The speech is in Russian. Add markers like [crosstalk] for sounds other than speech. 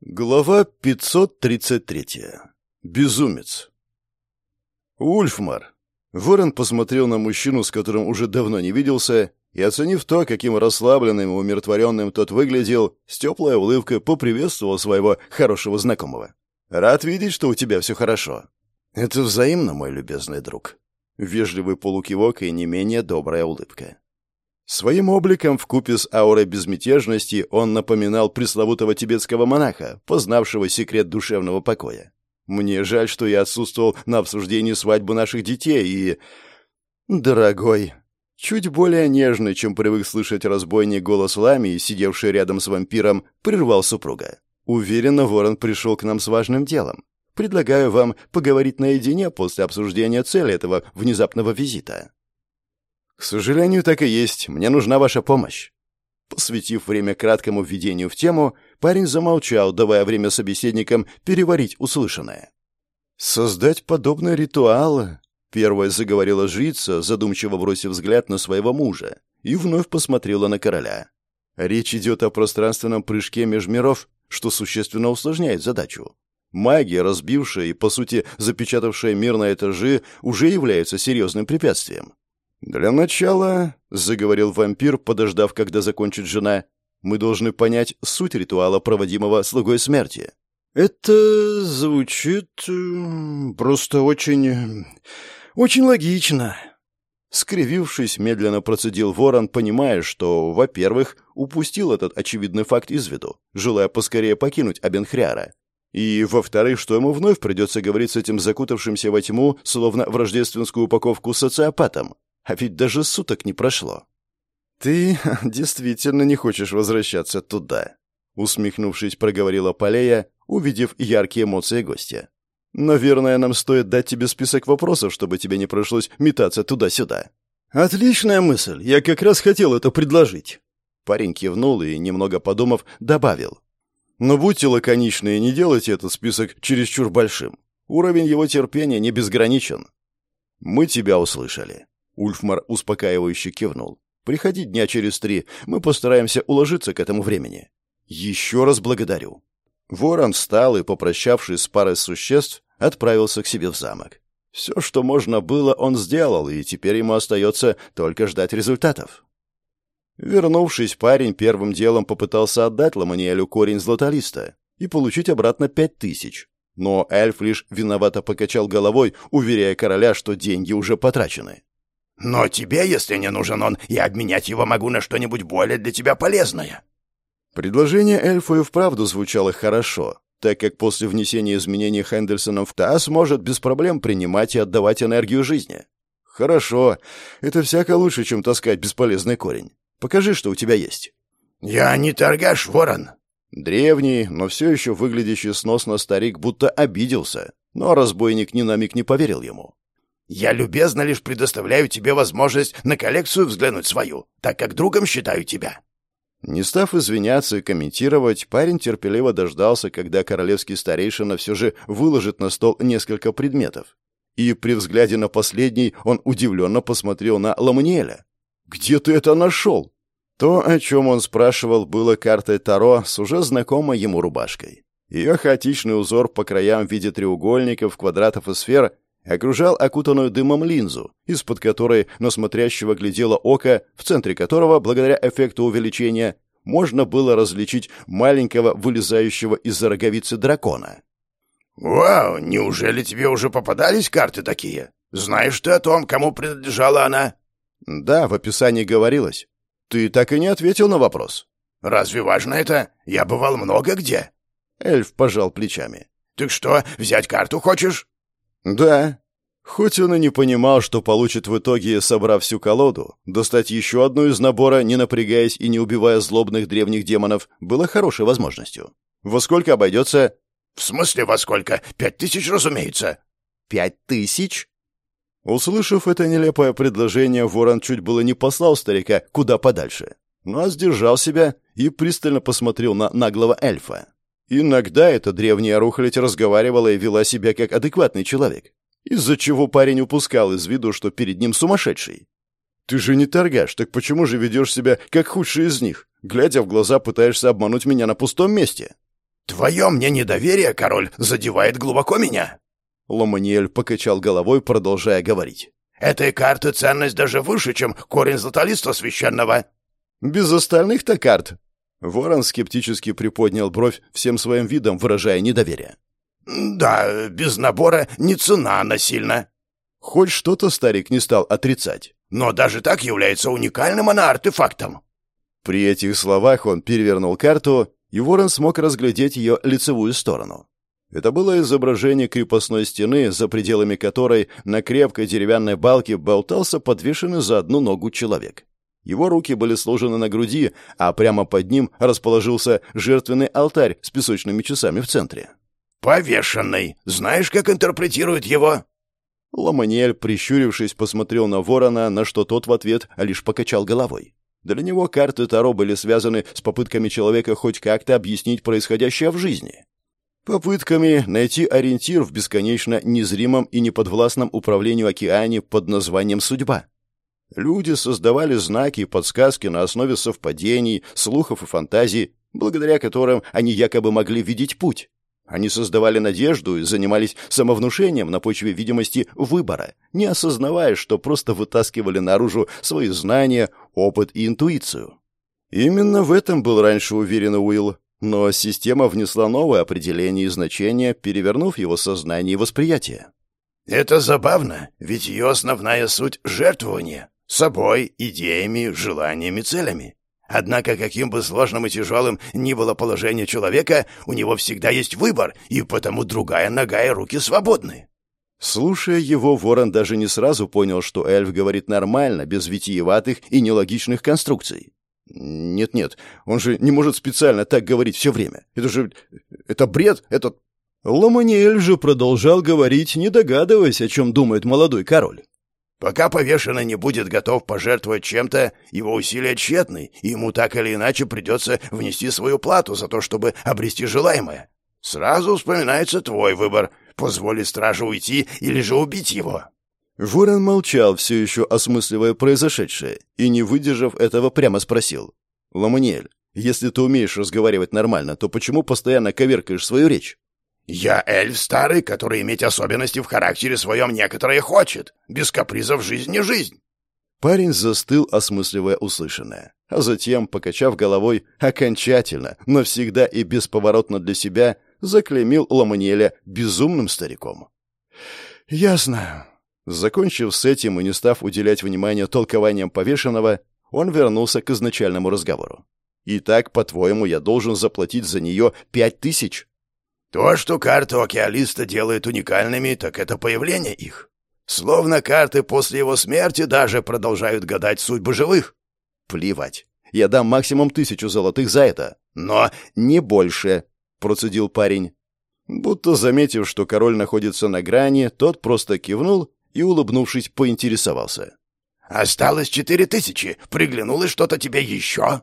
Глава 533. Безумец. Ульфмар. Ворон посмотрел на мужчину, с которым уже давно не виделся, и, оценив то, каким расслабленным и умиротворенным тот выглядел, с теплой улыбкой поприветствовал своего хорошего знакомого. «Рад видеть, что у тебя все хорошо». «Это взаимно, мой любезный друг». Вежливый полукивок и не менее добрая улыбка. Своим обликом в купе с аурой безмятежности он напоминал пресловутого тибетского монаха, познавшего секрет душевного покоя. Мне жаль, что я отсутствовал на обсуждении свадьбы наших детей и... Дорогой, чуть более нежный, чем привык слышать разбойник голос Ламии, сидевший рядом с вампиром, прервал супруга. Уверенно, Ворон пришел к нам с важным делом. Предлагаю вам поговорить наедине после обсуждения цели этого внезапного визита. «К сожалению, так и есть. Мне нужна ваша помощь». Посвятив время краткому введению в тему, парень замолчал, давая время собеседникам переварить услышанное. «Создать подобный ритуал...» — первая заговорила жрица, задумчиво бросив взгляд на своего мужа, и вновь посмотрела на короля. «Речь идет о пространственном прыжке межмиров, что существенно усложняет задачу. Магия, разбившая и, по сути, запечатавшая мир на этажи, уже является серьезным препятствием. «Для начала», — заговорил вампир, подождав, когда закончит жена, «мы должны понять суть ритуала, проводимого слугой смерти». «Это звучит просто очень... очень логично». Скривившись, медленно процедил ворон, понимая, что, во-первых, упустил этот очевидный факт из виду, желая поскорее покинуть Абенхряра. И, во-вторых, что ему вновь придется говорить с этим закутавшимся во тьму, словно в рождественскую упаковку социопатом. А ведь даже суток не прошло. «Ты [laughs] действительно не хочешь возвращаться туда», — усмехнувшись, проговорила Полея, увидев яркие эмоции гостя. «Наверное, нам стоит дать тебе список вопросов, чтобы тебе не пришлось метаться туда-сюда». «Отличная мысль. Я как раз хотел это предложить». Парень кивнул и, немного подумав, добавил. «Но будьте лаконичны и не делайте этот список чересчур большим. Уровень его терпения не безграничен». «Мы тебя услышали», Ульфмар успокаивающе кивнул. «Приходи дня через три. Мы постараемся уложиться к этому времени». «Еще раз благодарю». Ворон встал и, попрощавшись с парой существ, отправился к себе в замок. Все, что можно было, он сделал, и теперь ему остается только ждать результатов. Вернувшись, парень первым делом попытался отдать Ламаниэлю корень златолиста и получить обратно пять тысяч. Но эльф лишь виновато покачал головой, уверяя короля, что деньги уже потрачены. Но тебе, если не нужен он, я обменять его могу на что-нибудь более для тебя полезное». Предложение эльфа и вправду звучало хорошо, так как после внесения изменений Хендерсоном в ТАСС может без проблем принимать и отдавать энергию жизни. «Хорошо. Это всяко лучше, чем таскать бесполезный корень. Покажи, что у тебя есть». «Я не торгаш, ворон». Древний, но все еще выглядящий сносно старик будто обиделся, но разбойник ни на миг не поверил ему. Я любезно лишь предоставляю тебе возможность на коллекцию взглянуть свою, так как другом считаю тебя». Не став извиняться и комментировать, парень терпеливо дождался, когда королевский старейшина все же выложит на стол несколько предметов. И при взгляде на последний он удивленно посмотрел на Ламаниэля. «Где ты это нашел?» То, о чем он спрашивал, было картой Таро с уже знакомой ему рубашкой. Ее хаотичный узор по краям в виде треугольников, квадратов и сфер окружал окутанную дымом линзу, из-под которой на смотрящего глядело око, в центре которого, благодаря эффекту увеличения, можно было различить маленького вылезающего из-за роговицы дракона. «Вау, неужели тебе уже попадались карты такие? Знаешь ты о том, кому принадлежала она?» «Да, в описании говорилось. Ты так и не ответил на вопрос». «Разве важно это? Я бывал много где». Эльф пожал плечами. «Так что, взять карту хочешь?» Да. Хоть он и не понимал, что получит в итоге, собрав всю колоду, достать еще одну из набора, не напрягаясь и не убивая злобных древних демонов, было хорошей возможностью. Во сколько обойдется? В смысле во сколько? Пять тысяч, разумеется. Пять тысяч? Услышав это нелепое предложение, Ворон чуть было не послал старика куда подальше, но сдержал себя и пристально посмотрел на наглого эльфа. Иногда эта древняя рухлядь разговаривала и вела себя как адекватный человек, из-за чего парень упускал из виду, что перед ним сумасшедший. «Ты же не торгаш, так почему же ведешь себя как худший из них? Глядя в глаза, пытаешься обмануть меня на пустом месте?» «Твое мне недоверие, король, задевает глубоко меня!» Ломаниэль покачал головой, продолжая говорить. «Этой карты ценность даже выше, чем корень златолиста священного!» «Без остальных-то карт!» Ворон скептически приподнял бровь, всем своим видом выражая недоверие. «Да, без набора не цена насильно». Хоть что-то старик не стал отрицать. «Но даже так является уникальным она артефактом». При этих словах он перевернул карту и Ворон смог разглядеть ее лицевую сторону. Это было изображение крепостной стены, за пределами которой на крепкой деревянной балке болтался подвешенный за одну ногу человек. Его руки были сложены на груди, а прямо под ним расположился жертвенный алтарь с песочными часами в центре. «Повешенный! Знаешь, как интерпретируют его?» Ломаниэль, прищурившись, посмотрел на ворона, на что тот в ответ лишь покачал головой. Для него карты Таро были связаны с попытками человека хоть как-то объяснить происходящее в жизни. Попытками найти ориентир в бесконечно незримом и неподвластном управлению океане под названием «судьба». Люди создавали знаки и подсказки на основе совпадений, слухов и фантазий, благодаря которым они якобы могли видеть путь. Они создавали надежду и занимались самовнушением на почве видимости выбора, не осознавая, что просто вытаскивали наружу свои знания, опыт и интуицию. Именно в этом был раньше уверен Уилл, но система внесла новое определение и значение, перевернув его сознание и восприятие. «Это забавно, ведь ее основная суть — жертвование. Собой, идеями, желаниями, целями. Однако, каким бы сложным и тяжелым ни было положение человека, у него всегда есть выбор, и потому другая нога и руки свободны. Слушая его, Ворон даже не сразу понял, что эльф говорит нормально, без витиеватых и нелогичных конструкций. Нет-нет, он же не может специально так говорить все время. Это же... это бред, это... Ломаниэль же продолжал говорить, не догадываясь, о чем думает молодой король. Пока повешенный не будет готов пожертвовать чем-то, его усилия тщетны, и ему так или иначе придется внести свою плату за то, чтобы обрести желаемое. Сразу вспоминается твой выбор — позволить стражу уйти или же убить его». Ворон молчал, все еще осмысливая произошедшее, и, не выдержав этого, прямо спросил. «Ламаниэль, если ты умеешь разговаривать нормально, то почему постоянно коверкаешь свою речь?» «Я эльф старый, который иметь особенности в характере своем некоторые хочет. Без капризов жизнь не жизнь». Парень застыл, осмысливая услышанное, а затем, покачав головой, окончательно, но всегда и бесповоротно для себя, заклеймил Ламаниэля безумным стариком. «Ясно». Закончив с этим и не став уделять внимания толкованиям повешенного, он вернулся к изначальному разговору. «Итак, по-твоему, я должен заплатить за нее пять тысяч?» То, что карты океалиста делает уникальными, так это появление их. Словно карты после его смерти даже продолжают гадать судьбы живых. Плевать. Я дам максимум тысячу золотых за это. Но не больше, процедил парень. Будто заметив, что король находится на грани, тот просто кивнул и, улыбнувшись, поинтересовался. «Осталось четыре тысячи. Приглянулось что-то тебе еще?»